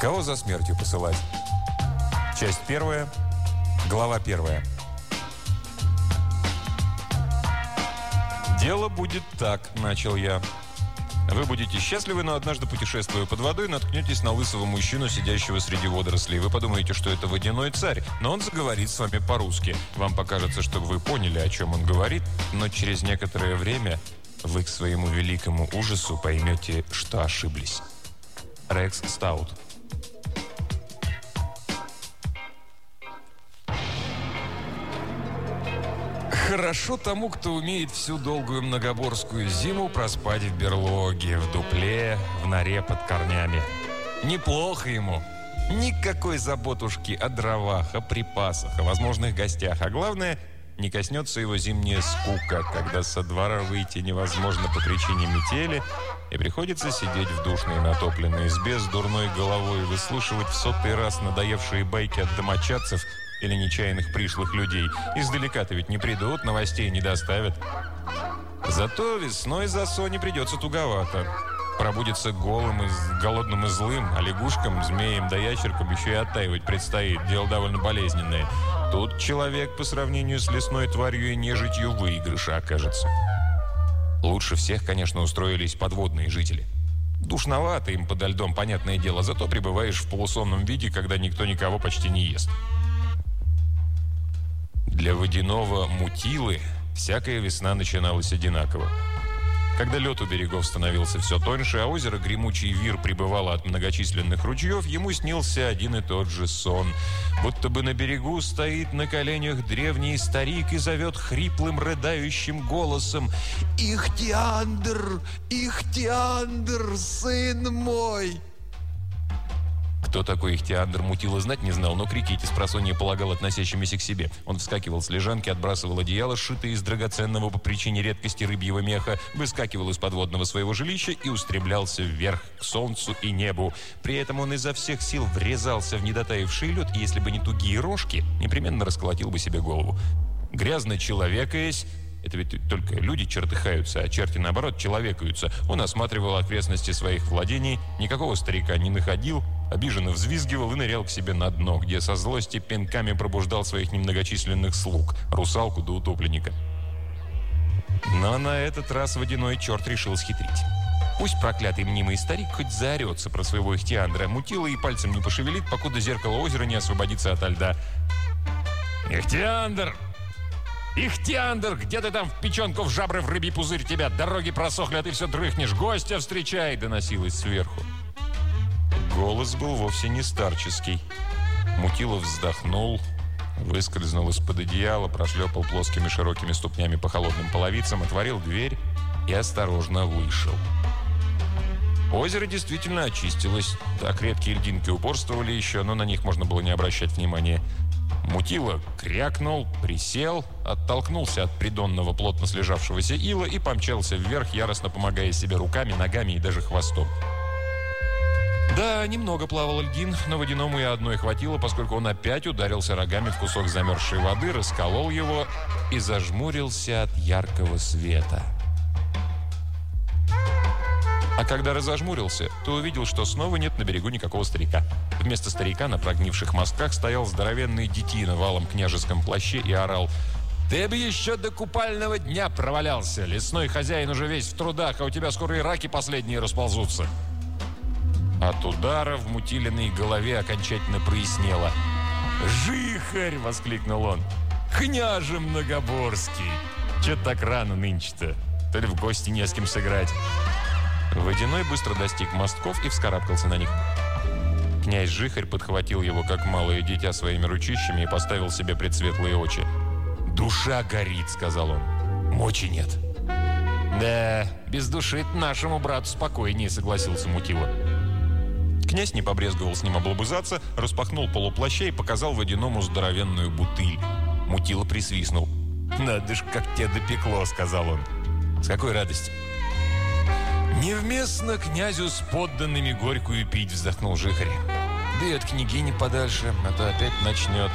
Кого за смертью посылать? Часть первая, глава первая. «Дело будет так», – начал я. Вы будете счастливы, но однажды, путешествуя под водой, наткнетесь на лысого мужчину, сидящего среди водорослей. Вы подумаете, что это водяной царь, но он заговорит с вами по-русски. Вам покажется, что вы поняли, о чем он говорит, но через некоторое время вы к своему великому ужасу поймете, что ошиблись. Рекс Стаут Хорошо тому, кто умеет всю долгую многоборскую зиму проспать в берлоге, в дупле, в норе под корнями. Неплохо ему. Никакой заботушки о дровах, о припасах, о возможных гостях. А главное, не коснется его зимняя скука, когда со двора выйти невозможно по причине метели, и приходится сидеть в душной натопленной избе с дурной головой и выслушивать в сотый раз надоевшие байки от домочадцев – или нечаянных пришлых людей. Издалека-то ведь не придут, новостей не доставят. Зато весной за Сони придется туговато. Пробудется голым и голодным и злым, а лягушкам, змеям да ящеркам еще и оттаивать предстоит. Дело довольно болезненное. Тут человек по сравнению с лесной тварью и нежитью выигрыша окажется. Лучше всех, конечно, устроились подводные жители. Душновато им подо льдом, понятное дело, зато пребываешь в полусонном виде, когда никто никого почти не ест. Для водяного мутилы всякая весна начиналась одинаково. Когда лед у берегов становился все тоньше, а озеро Гремучий Вир прибывало от многочисленных ручьев, ему снился один и тот же сон. Будто бы на берегу стоит на коленях древний старик и зовет хриплым, рыдающим голосом «Ихтиандр! Ихтиандр, сын мой!» Кто такой Ихтиандр Мутила знать не знал, но крики эти спросонья полагал относящимися к себе. Он вскакивал с лежанки, отбрасывал одеяло, сшитое из драгоценного по причине редкости рыбьего меха, выскакивал из подводного своего жилища и устремлялся вверх к солнцу и небу. При этом он изо всех сил врезался в недотаивший лед, и если бы не тугие рожки, непременно расколотил бы себе голову. Грязно человекаясь, это ведь только люди чертыхаются, а черти, наоборот, человекаются. Он осматривал окрестности своих владений, никакого старика не находил, обиженно взвизгивал и нырял к себе на дно, где со злости пинками пробуждал своих немногочисленных слуг, русалку до утопленника. Но на этот раз водяной черт решил схитрить. Пусть проклятый мнимый старик хоть заорется про своего ихтиандра, мутила и пальцем не пошевелит, покуда зеркало озера не освободится от льда. «Ихтиандр!» «Ихтиандр, где ты там в печенку в жабры в рыбий пузырь тебя? Дороги просохли, а ты все дрыхнешь. Гостя встречай!» – доносилось сверху. Голос был вовсе не старческий. Мутилов вздохнул, выскользнул из-под одеяла, прошлепал плоскими широкими ступнями по холодным половицам, отворил дверь и осторожно вышел. Озеро действительно очистилось. Так редкие льдинки упорствовали еще, но на них можно было не обращать внимания. Мутила крякнул, присел, оттолкнулся от придонного плотно слежавшегося ила и помчался вверх, яростно помогая себе руками, ногами и даже хвостом. Да, немного плавал льдин, но водяному и одной хватило, поскольку он опять ударился рогами в кусок замерзшей воды, расколол его и зажмурился от яркого света. А когда разожмурился, то увидел, что снова нет на берегу никакого старика. Вместо старика на прогнивших мостках стоял здоровенный детина в валом княжеском плаще и орал «Ты бы еще до купального дня провалялся! Лесной хозяин уже весь в трудах, а у тебя скоро и раки последние расползутся!» От удара в мутиленной голове окончательно прояснело. «Жихарь!» — воскликнул он. «Княже Многоборский! Че так рано нынче-то? То ли в гости не с кем сыграть?» Водяной быстро достиг мостков и вскарабкался на них. Князь Жихарь подхватил его, как малое дитя, своими ручищами и поставил себе предсветлые очи. «Душа горит», — сказал он. «Мочи нет». «Да, без души нашему брату спокойнее», — согласился Мутила. Князь не побрезговал с ним облобызаться, распахнул полуплаща и показал водяному здоровенную бутыль. Мутила присвистнул. «Надо ж, как тебе допекло», — сказал он. «С какой радостью?» «Невместно князю с подданными горькую пить», — вздохнул Жихарь. «Да и от княгини подальше, а то опять начнет».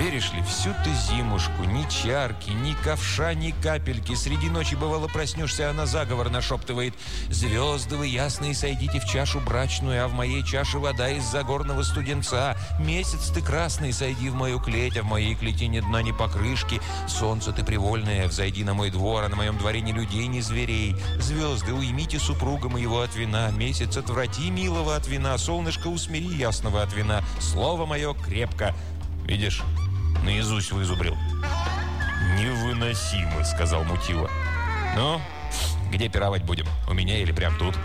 Веришь ли, всю ту зимушку ни чарки, ни ковша, ни капельки. Среди ночи, бывало, проснешься, она заговор нашептывает. «Звезды вы ясные, сойдите в чашу брачную, а в моей чаше вода из загорного студенца. Месяц ты красный, сойди в мою клеть, а в моей клети ни дна, ни покрышки. Солнце ты привольное, взойди на мой двор, а на моем дворе ни людей, ни зверей. Звезды, уймите супруга моего от вина, месяц отврати милого от вина, солнышко усмири ясного от вина. Слово мое крепко». Видишь, Наизусть вызубрил. «Невыносимо», — сказал Мутила. «Ну, где пировать будем? У меня или прям тут?»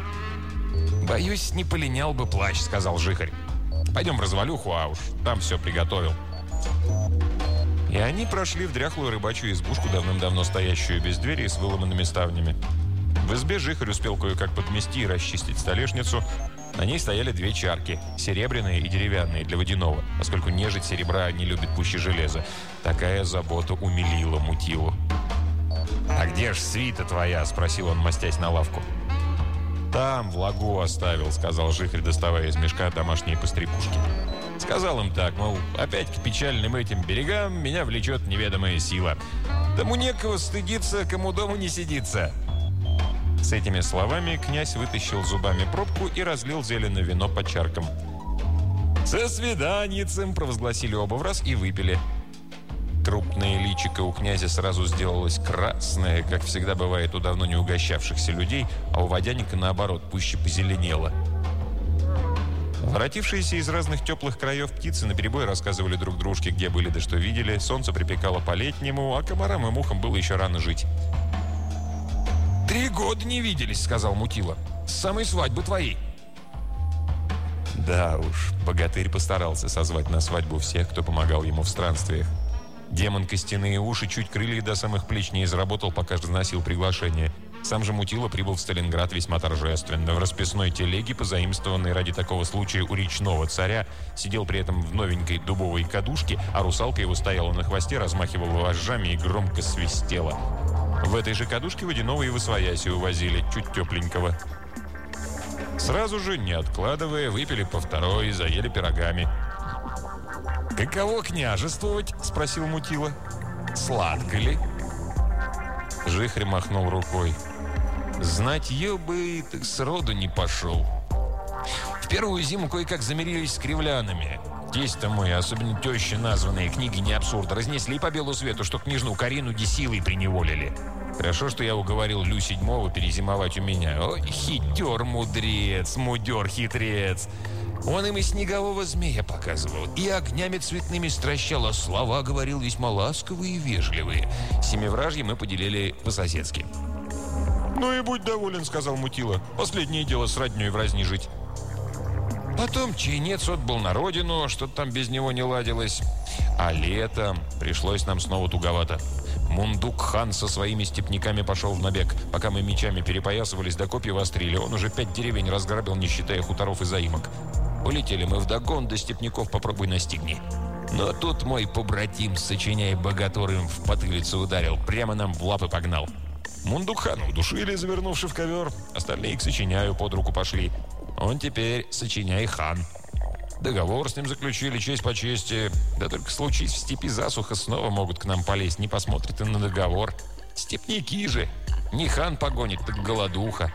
«Боюсь, не полинял бы плащ», — сказал Жихарь. «Пойдем в развалюху, а уж там все приготовил». И они прошли в дряхлую рыбачью избушку, давным-давно стоящую без двери и с выломанными ставнями. В избе Жихарь успел кое-как подмести и расчистить столешницу, на ней стояли две чарки, серебряные и деревянные, для водяного, поскольку нежить серебра не любит пуще железа. Такая забота умилила Мутилу. «А где ж свита твоя?» – спросил он, мастясь на лавку. «Там, в лагу оставил», – сказал Жихарь, доставая из мешка домашние пострепушки. Сказал им так, мол, опять к печальным этим берегам меня влечет неведомая сила. Тому некого стыдиться, кому дома не сидится. С этими словами князь вытащил зубами пробку и разлил зеленое вино по чаркам. «Со свиданицем!» – провозгласили оба в раз и выпили. Крупное личико у князя сразу сделалось красное, как всегда бывает у давно не угощавшихся людей, а у водяника, наоборот, пуще позеленело. Воротившиеся из разных теплых краев птицы наперебой рассказывали друг дружке, где были да что видели. Солнце припекало по-летнему, а комарам и мухам было еще рано жить. «Три года не виделись», — сказал Мутила. «С самой свадьбы твоей». Да уж, богатырь постарался созвать на свадьбу всех, кто помогал ему в странствиях. Демон костяные уши чуть крылья до самых плеч не изработал, пока разносил приглашение. Сам же Мутила прибыл в Сталинград весьма торжественно. В расписной телеге, позаимствованной ради такого случая у речного царя, сидел при этом в новенькой дубовой кадушке, а русалка его стояла на хвосте, размахивала вожжами и громко свистела. В этой же кадушке водяного и восвояси увозили, чуть тепленького. Сразу же, не откладывая, выпили по второй, заели пирогами. «Каково княжествовать?» – спросил Мутила. «Сладко ли?» Жихрь махнул рукой. «Знать ее бы, так сроду не пошел. В первую зиму кое-как замирились с кривлянами. Тесть-то мой, особенно теща названные, книги не абсурд, разнесли по белу свету, что княжну Карину десилой приневолили. Хорошо, что я уговорил Лю седьмого перезимовать у меня. Ой, хитер, мудрец, мудер, хитрец. Он им и снегового змея показывал, и огнями цветными стращал, а слова говорил весьма ласковые и вежливые. Семивражье мы поделили по-соседски. «Ну и будь доволен», — сказал Мутила. «Последнее дело с роднёй в разни жить». Потом чайнец отбыл на родину, что-то там без него не ладилось. А летом пришлось нам снова туговато. Мундук-хан со своими степняками пошел в набег. Пока мы мечами перепоясывались, до копья вострили. Он уже пять деревень разграбил, не считая хуторов и заимок. Полетели мы вдогон, до степняков попробуй настигни. Но тут мой побратим, сочиняя богатурым, в потылицу ударил. Прямо нам в лапы погнал. Мундукхана удушили, завернувши в ковер. Остальные к сочиняю под руку пошли. Он теперь сочиняй хан. Договор с ним заключили, честь по чести. Да только случись в степи засуха, снова могут к нам полезть. Не посмотрят и на договор. Степники же. Не хан погонит, так голодуха.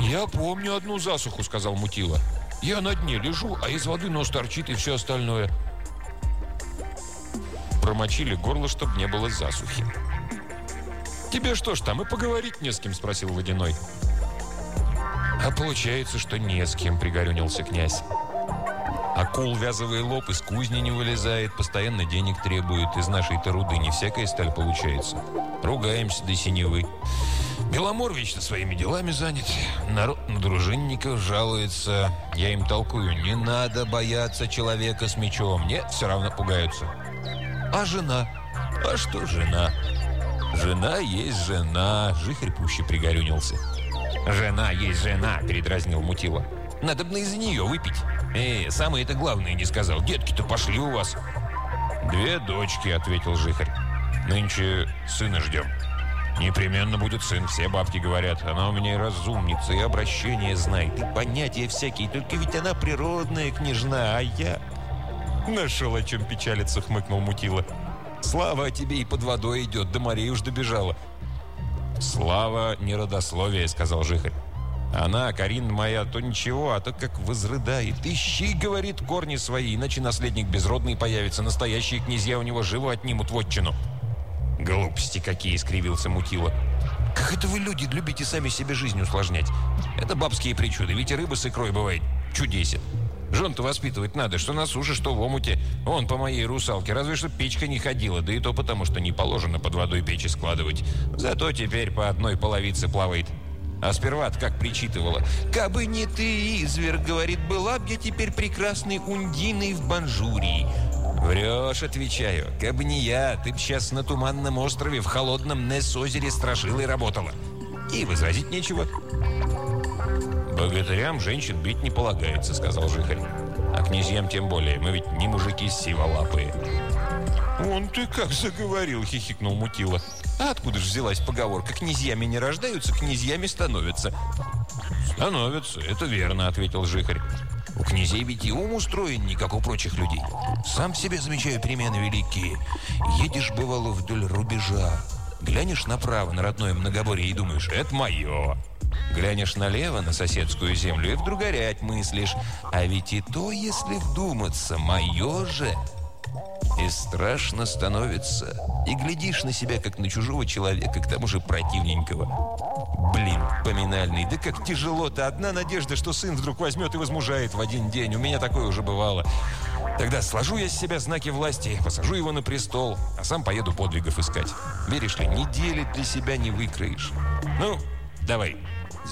«Я помню одну засуху», — сказал Мутила. «Я на дне лежу, а из воды нос торчит и все остальное». Промочили горло, чтобы не было засухи. «Тебе что ж там, и поговорить не с кем?» — спросил Водяной. «А получается, что не с кем», — пригорюнился князь. Акул вязовый лоб из кузни не вылезает, постоянно денег требует. Из нашей-то руды не всякая сталь получается. Ругаемся до синевы. Беломор вечно своими делами занят. Народ на дружинников жалуется. Я им толкую, не надо бояться человека с мечом. Нет, все равно пугаются. А жена? А что жена? Жена есть жена. Жихарь пуще пригорюнился. «Жена есть жена», — передразнил Мутила. «Надо бы из-за нее выпить». «Эй, самое это главное не сказал. Детки-то пошли у вас». «Две дочки», — ответил Жихарь. «Нынче сына ждем». «Непременно будет сын, все бабки говорят. Она у меня и разумница, и обращение знает, и понятия всякие. Только ведь она природная княжна, а я...» Нашел о чем печалиться, хмыкнул Мутила. Слава о тебе и под водой идет, до морей уж добежала. Слава не родословие, сказал Жихарь. Она, Карин моя, то ничего, а то как возрыдает. Ищи, говорит, корни свои, иначе наследник безродный появится. Настоящие князья у него живо отнимут вотчину. Глупости какие, скривился Мутила. Как это вы, люди, любите сами себе жизнь усложнять? Это бабские причуды, ведь и рыба с икрой бывает чудесен. Жен-то воспитывать надо, что на суше, что в омуте. Он по моей русалке, разве что печка не ходила, да и то потому, что не положено под водой печи складывать. Зато теперь по одной половице плавает. А сперва как причитывала. «Кабы не ты, изверг, говорит, была б я теперь прекрасной ундиной в Банжурии». «Врешь», — отвечаю. «Кабы не я, ты б сейчас на Туманном острове в холодном Несс-озере страшила и работала». И возразить нечего. «Богатырям женщин бить не полагается», — сказал Жихарь. «А князьям тем более. Мы ведь не мужики сиволапые». «Он ты как заговорил», — хихикнул Мутила. «А откуда же взялась поговорка? Князьями не рождаются, князьями становятся». «Становятся, это верно», — ответил Жихарь. «У князей ведь и ум устроен не как у прочих людей. Сам себе замечаю перемены великие. Едешь, бывало, вдоль рубежа. Глянешь направо на родное многоборье и думаешь, это мое. Глянешь налево на соседскую землю и вдруг горять мыслишь. А ведь и то, если вдуматься, мое же... И страшно становится. И глядишь на себя, как на чужого человека, к тому же противненького. Блин, поминальный, да как тяжело-то. Одна надежда, что сын вдруг возьмет и возмужает в один день. У меня такое уже бывало. Тогда сложу я с себя знаки власти, посажу его на престол, а сам поеду подвигов искать. Веришь ли, недели для себя не выкроешь. Ну, давай,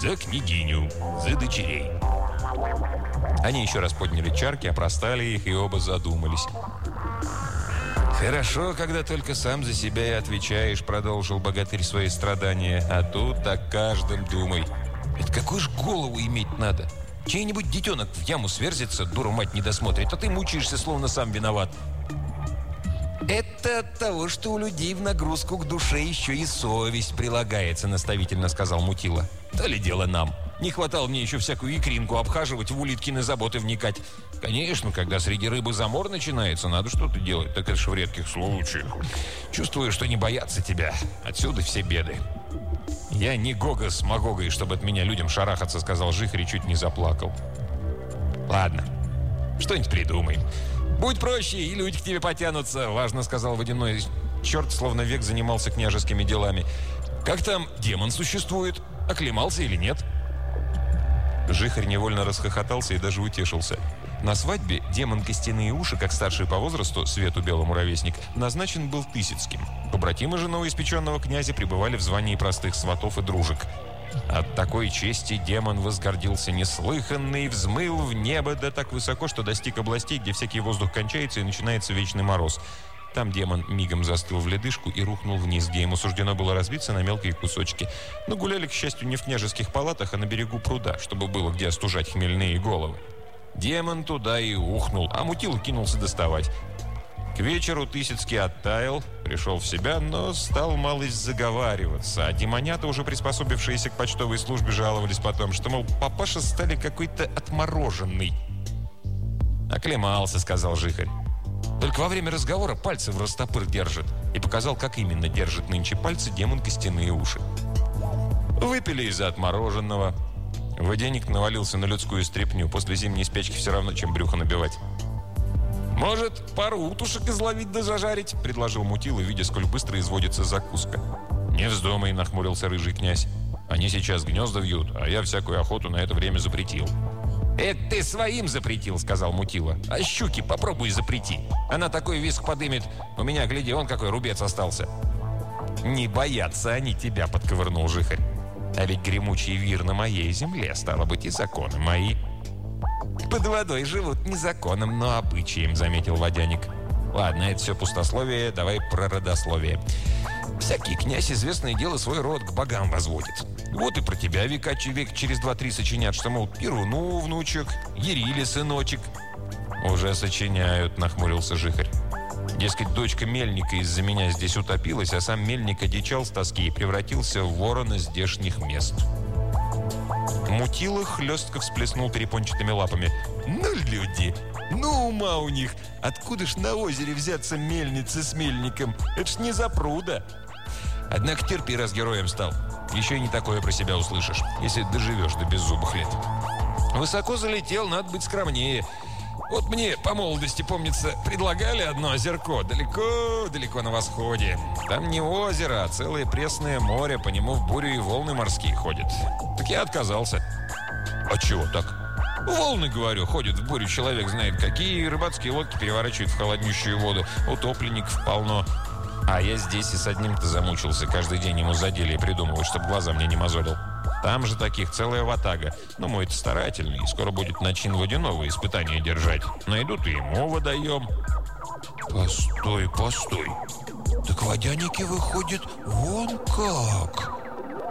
за княгиню, за дочерей. Они еще раз подняли чарки, опростали их и оба задумались. «Хорошо, когда только сам за себя и отвечаешь», — продолжил богатырь свои страдания. «А тут о каждом думай. Это какую ж голову иметь надо? Чей-нибудь детенок в яму сверзится, дура мать не досмотрит, а ты мучаешься, словно сам виноват». «Это от того, что у людей в нагрузку к душе еще и совесть прилагается», — наставительно сказал Мутила. «То ли дело нам». Не хватало мне еще всякую икринку обхаживать, в улиткины заботы вникать. Конечно, когда среди рыбы замор начинается, надо что-то делать. Так это ж в редких случаях. Чувствую, что не боятся тебя. Отсюда все беды. «Я не Гога с Магогой, чтобы от меня людям шарахаться», сказал Жихарь и чуть не заплакал. «Ладно, что-нибудь придумаем. Будь проще, и люди к тебе потянутся», важно сказал водяной черт, словно век занимался княжескими делами. «Как там демон существует? Оклемался или нет?» Жихарь невольно расхохотался и даже утешился. На свадьбе демон Костяные уши, как старший по возрасту, Свету Белому ровесник, назначен был Тысяцким. Побратимы же новоиспеченного князя пребывали в звании простых сватов и дружек. От такой чести демон возгордился неслыханно и взмыл в небо да так высоко, что достиг областей, где всякий воздух кончается и начинается вечный мороз – там демон мигом застыл в ледышку и рухнул вниз, где ему суждено было разбиться на мелкие кусочки. Но гуляли, к счастью, не в княжеских палатах, а на берегу пруда, чтобы было где остужать хмельные головы. Демон туда и ухнул, а мутил кинулся доставать. К вечеру Тысяцкий оттаял, пришел в себя, но стал малость заговариваться. А демонята, уже приспособившиеся к почтовой службе, жаловались потом, что, мол, папаша стали какой-то отмороженный. «Оклемался», — сказал Жихарь. Только во время разговора пальцы в растопыр держит. И показал, как именно держит нынче пальцы демон костяные уши. Выпили из-за отмороженного. Водяник навалился на людскую стряпню. После зимней спячки все равно, чем брюхо набивать. «Может, пару утушек изловить да зажарить?» – предложил Мутила, видя, сколь быстро изводится закуска. «Не вздумай», – нахмурился рыжий князь. «Они сейчас гнезда вьют, а я всякую охоту на это время запретил». «Это ты своим запретил», — сказал Мутила. «А щуки попробуй запрети. Она такой виск подымет. У меня, гляди, он какой рубец остался». «Не боятся они тебя», — подковырнул Жихарь. «А ведь гремучий вир на моей земле, стало быть, и законы мои». «Под водой живут не законом, но обычаем», — заметил водяник. «Ладно, это все пустословие, давай про родословие. Всякий князь, известное дело, свой род к богам возводит. Вот и про тебя века век через два-три сочинят, что, мол, Перуну внучек, Ерили сыночек. Уже сочиняют, нахмурился Жихарь. Дескать, дочка Мельника из-за меня здесь утопилась, а сам Мельник одичал с тоски и превратился в ворона здешних мест. Мутила хлестко всплеснул перепончатыми лапами. «Ну, люди! Ну, ума у них! Откуда ж на озере взяться мельницы с мельником? Это ж не запруда!» Однако терпи, раз героем стал. Еще и не такое про себя услышишь, если доживешь до беззубых лет. Высоко залетел, надо быть скромнее. Вот мне по молодости, помнится, предлагали одно озерко далеко-далеко на восходе. Там не озеро, а целое пресное море, по нему в бурю и волны морские ходят. Так я отказался. А чего так? Волны, говорю, ходят в бурю, человек знает какие, рыбацкие лодки переворачивают в холоднющую воду, утопленников полно. А я здесь и с одним-то замучился, каждый день ему задели и придумывать, чтобы глаза мне не мозолил. Там же таких целая ватага. Но мой-то старательный. Скоро будет начин водяного испытания держать. Найдут и ему водоем. Постой, постой. Так водяники выходят вон как.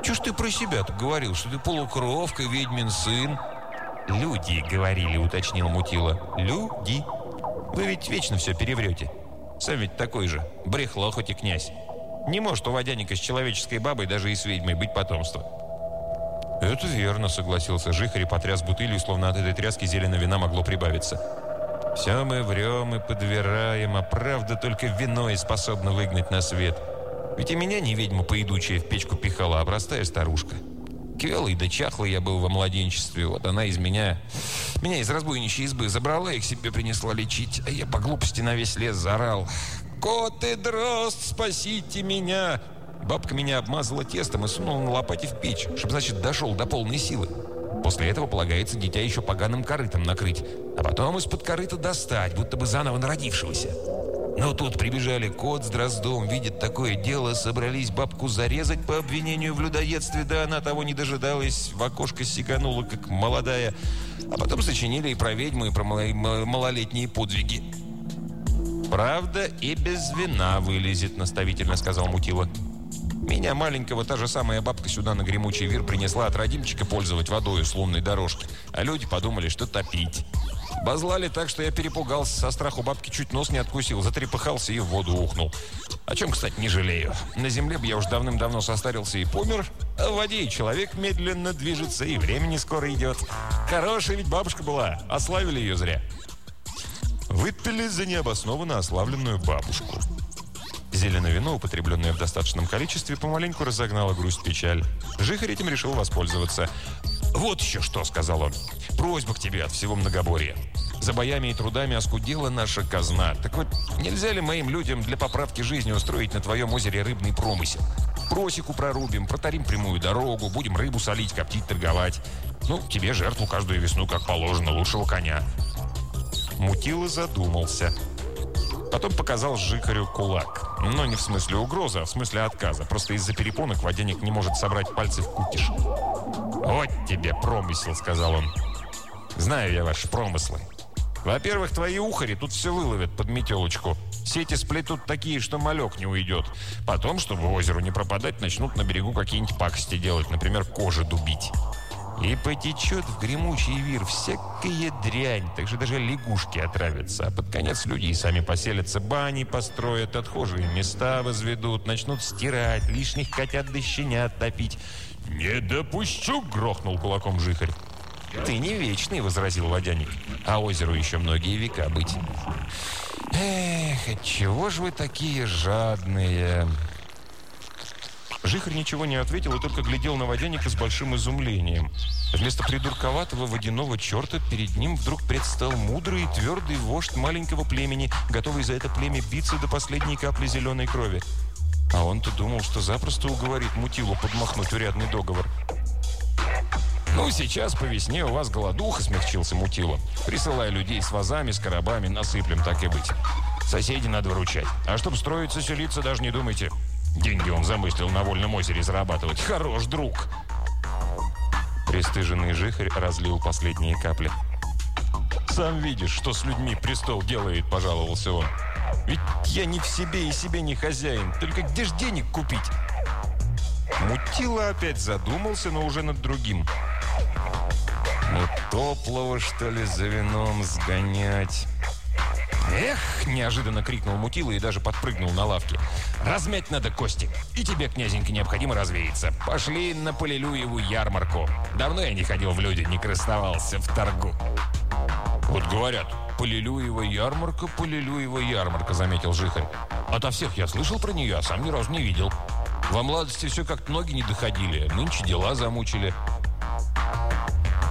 Чё ж ты про себя-то говорил, что ты полукровка, ведьмин сын? Люди, говорили, уточнил Мутила. Люди. Вы ведь вечно все переврете. Сам ведь такой же. Брехло хоть и князь. Не может у водяника с человеческой бабой даже и с ведьмой быть потомство. «Это верно», — согласился Жихарь и потряс бутылью, словно от этой тряски зеленого вина могло прибавиться. «Все мы врем и подвираем, а правда только вино и способно выгнать на свет. Ведь и меня не ведьма поедучая в печку пихала, а простая старушка. Квелый да чахлый я был во младенчестве, вот она из меня... Меня из разбойничьей избы забрала и к себе принесла лечить, а я по глупости на весь лес заорал. «Кот и дрозд, спасите меня!» Бабка меня обмазала тестом и сунула на лопате в печь, чтобы, значит, дошел до полной силы. После этого полагается дитя еще поганым корытом накрыть, а потом из-под корыта достать, будто бы заново народившегося. Но тут прибежали кот с дроздом, видят такое дело, собрались бабку зарезать по обвинению в людоедстве, да она того не дожидалась, в окошко сиганула, как молодая, а потом сочинили и про ведьму, и про малолетние подвиги. «Правда и без вина вылезет», — наставительно сказал Мутила. Меня маленького та же самая бабка сюда на гремучий вир принесла от родимчика пользовать водой с лунной дорожки. А люди подумали, что топить. Базлали так, что я перепугался, со страху бабки чуть нос не откусил, затрепыхался и в воду ухнул. О чем, кстати, не жалею. На земле бы я уж давным-давно состарился и помер, а в воде и человек медленно движется, и времени скоро идет. Хорошая ведь бабушка была, ославили ее зря. Выпили за необоснованно ославленную бабушку. Зеленое вино, употребленное в достаточном количестве, помаленьку разогнало грусть-печаль. Жихарь этим решил воспользоваться. «Вот еще что», — сказал он. «Просьба к тебе от всего многоборья. За боями и трудами оскудела наша казна. Так вот, нельзя ли моим людям для поправки жизни устроить на твоем озере рыбный промысел? Просеку прорубим, протарим прямую дорогу, будем рыбу солить, коптить, торговать. Ну, тебе жертву каждую весну, как положено, лучшего коня». Мутила задумался. Потом показал Жикарю кулак. Но не в смысле угрозы, а в смысле отказа. Просто из-за перепонок водяник не может собрать пальцы в кукиш. «Вот тебе промысел», — сказал он. «Знаю я ваши промыслы. Во-первых, твои ухари тут все выловят под метелочку. Сети сплетут такие, что малек не уйдет. Потом, чтобы озеру не пропадать, начнут на берегу какие-нибудь пакости делать, например, кожи дубить. И потечет в гремучий вир всякая дрянь, так что даже лягушки отравятся. А под конец люди и сами поселятся, бани построят, отхожие места возведут, начнут стирать, лишних котят да щенят топить. «Не допущу!» — грохнул кулаком жихарь. «Ты не вечный», — возразил водяник. «А озеру еще многие века быть». «Эх, отчего ж вы такие жадные?» Жихарь ничего не ответил и только глядел на водяника с большим изумлением. Вместо придурковатого водяного черта перед ним вдруг предстал мудрый и твердый вождь маленького племени, готовый за это племя биться до последней капли зеленой крови. А он-то думал, что запросто уговорит Мутилу подмахнуть урядный договор. «Ну, сейчас по весне у вас голодуха», — смягчился Мутила. «Присылай людей с вазами, с коробами, насыплем, так и быть. Соседей надо выручать. А чтобы строиться, селиться, даже не думайте. Деньги он замыслил на вольном озере зарабатывать. Хорош друг!» Престыженный жихарь разлил последние капли. «Сам видишь, что с людьми престол делает», – пожаловался он. «Ведь я не в себе и себе не хозяин. Только где ж денег купить?» Мутила опять задумался, но уже над другим. «Ну, топлого, что ли, за вином сгонять?» «Эх!» – неожиданно крикнул Мутила и даже подпрыгнул на лавке. «Размять надо кости. И тебе, князенька, необходимо развеяться. Пошли на Полилюеву ярмарку. Давно я не ходил в люди, не красовался в торгу». «Вот говорят, Полилюева ярмарка, Полилюева ярмарка», – заметил Жихарь. «Ото всех я слышал про нее, а сам ни разу не видел. Во младости все как-то ноги не доходили, нынче дела замучили».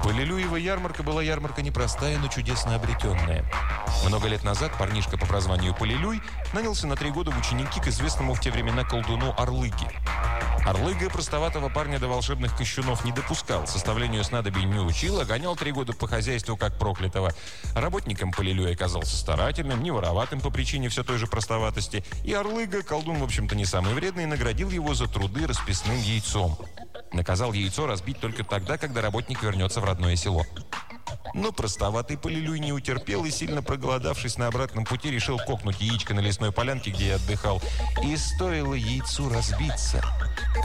Полилюева ярмарка была ярмарка непростая, но чудесно обретенная. Много лет назад парнишка по прозванию Полилюй нанялся на три года в ученики к известному в те времена колдуну Орлыге. Орлыга простоватого парня до волшебных кощунов не допускал, составлению снадобий не учил, а гонял три года по хозяйству как проклятого. Работником Полилюй оказался старательным, не вороватым по причине все той же простоватости, и Орлыга, колдун, в общем-то, не самый вредный, наградил его за труды расписным яйцом. Наказал яйцо разбить только тогда, когда работник вернется в родное село. Но простоватый полилюй не утерпел и, сильно проголодавшись на обратном пути, решил кокнуть яичко на лесной полянке, где я отдыхал. И стоило яйцу разбиться,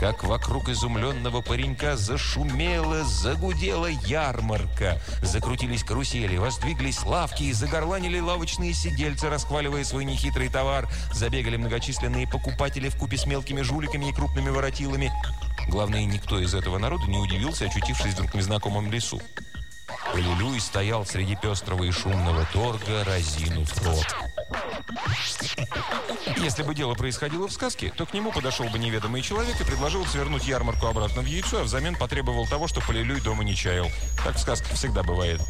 как вокруг изумленного паренька зашумела, загудела ярмарка. Закрутились карусели, воздвиглись лавки и загорланили лавочные сидельцы, расхваливая свой нехитрый товар. Забегали многочисленные покупатели в купе с мелкими жуликами и крупными воротилами. Главное, никто из этого народа не удивился, очутившись вдруг в незнакомом лесу. Полилюй стоял среди пестрого и шумного торга, разинув рот. Если бы дело происходило в сказке, то к нему подошел бы неведомый человек и предложил свернуть ярмарку обратно в яйцо, а взамен потребовал того, что Полилюй дома не чаял. Так в сказках всегда бывает.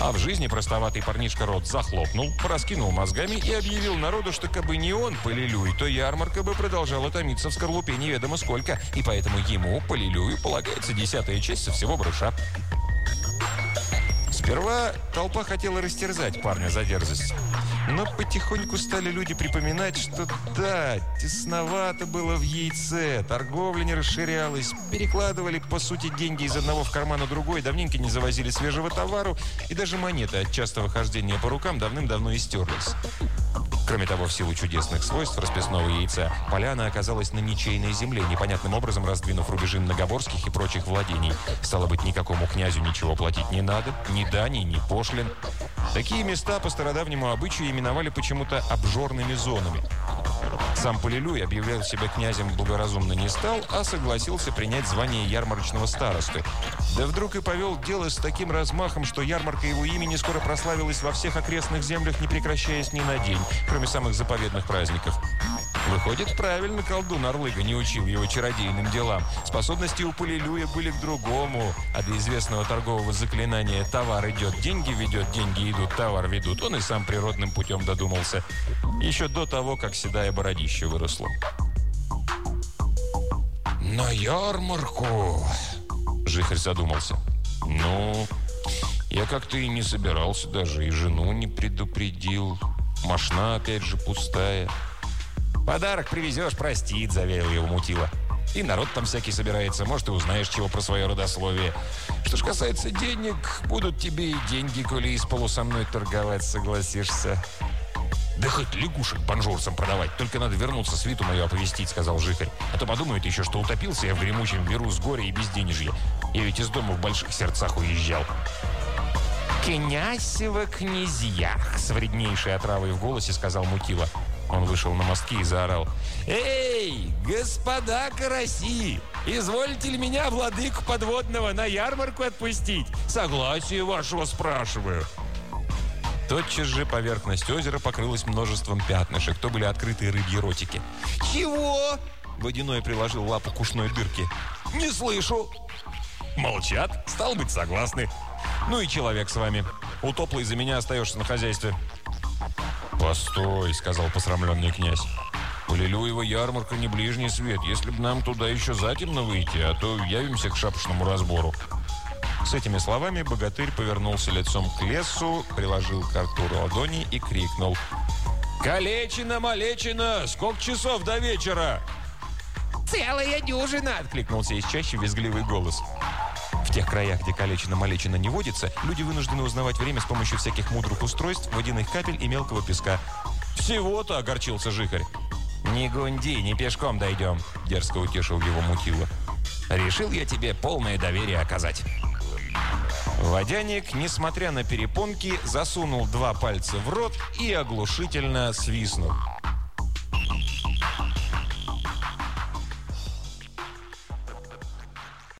А в жизни простоватый парнишка рот захлопнул, пораскинул мозгами и объявил народу, что кабы не он, Полилюй, то ярмарка бы продолжала томиться в скорлупе неведомо сколько, и поэтому ему, Полилюю, полагается десятая часть со всего барыша. Сперва толпа хотела растерзать парня за дерзость. Но потихоньку стали люди припоминать, что да, тесновато было в яйце, торговля не расширялась, перекладывали, по сути, деньги из одного в карман другой, давненько не завозили свежего товару, и даже монеты от частого хождения по рукам давным-давно истерлись. Кроме того, в силу чудесных свойств расписного яйца, поляна оказалась на ничейной земле, непонятным образом раздвинув рубежи многоборских и прочих владений. Стало быть, никакому князю ничего платить не надо, ни дани, ни пошлин. Такие места по стародавнему обычаю именовали почему-то обжорными зонами. Сам Полилюй объявлял себя князем благоразумно не стал, а согласился принять звание ярмарочного старосты. Да вдруг и повел дело с таким размахом, что ярмарка его имени скоро прославилась во всех окрестных землях, не прекращаясь ни на день, кроме самых заповедных праздников. Выходит, правильно колдун Орлыга не учил его чародейным делам. Способности у Полилюя были к другому. А до известного торгового заклинания «товар идет, деньги ведет, деньги идут, товар ведут» он и сам природным путем додумался. Еще до того, как седая бородище выросло. «На ярмарку!» Жихарь задумался. «Ну, я как-то и не собирался даже, и жену не предупредил. Машина опять же пустая». «Подарок привезешь, простит», – заверил его Мутила. «И народ там всякий собирается, может, и узнаешь чего про свое родословие. Что ж касается денег, будут тебе и деньги, коли из полу со мной торговать согласишься». «Да хоть лягушек бонжурцам продавать, только надо вернуться, свиту мою оповестить», — сказал Жихарь. «А то подумают еще, что утопился я в гремучем виру с горя и безденежья. Я ведь из дома в больших сердцах уезжал». «Князево князьях!» — с вреднейшей отравой в голосе сказал Мутила. Он вышел на мостки и заорал. «Эй, господа караси! Изволите ли меня, владыку подводного, на ярмарку отпустить? Согласие вашего спрашиваю!» Тотчас же поверхность озера покрылась множеством пятнышек. То были открытые рыбьи ротики. «Чего?» Водяной приложил лапу к ушной дырке. «Не слышу!» «Молчат. Стал быть, согласны. Ну и человек с вами. Утоплый за меня остаешься на хозяйстве». «Постой», — сказал посрамленный князь. «Полилюева ярмарка не ближний свет. Если бы нам туда еще затемно выйти, а то явимся к шапошному разбору». С этими словами богатырь повернулся лицом к лесу, приложил к рту ладони и крикнул. «Калечина, малечина! Сколько часов до вечера?» «Целая дюжина!» – откликнулся из чаще визгливый голос. Тех краях, где калечина-малечина не водится, люди вынуждены узнавать время с помощью всяких мудрых устройств, водяных капель и мелкого песка. «Всего-то!» – огорчился Жихарь. «Не гунди, не пешком дойдем!» – дерзко утешил его Мутила. «Решил я тебе полное доверие оказать». Водяник, несмотря на перепонки, засунул два пальца в рот и оглушительно свистнул.